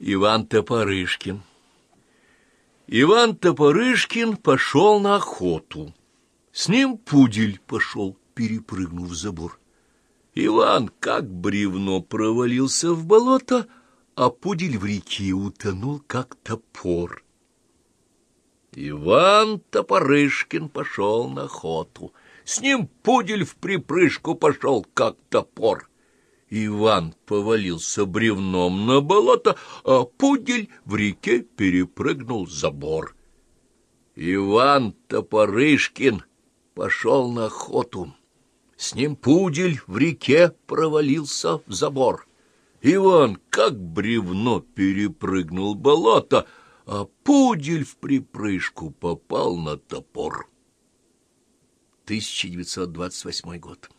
Иван Топорышкин. Иван Топорышкин пошел на охоту. С ним пудель пошел, перепрыгнув забор. Иван, как бревно, провалился в болото, а пудель в реке утонул, как топор. Иван Топорышкин пошел на охоту. С ним пудель в припрыжку пошел, как топор. Иван повалился бревном на болото, а пудель в реке перепрыгнул забор. Иван Топорышкин пошел на охоту. С ним пудель в реке провалился в забор. Иван, как бревно, перепрыгнул болото, а пудель в припрыжку попал на топор. 1928 год.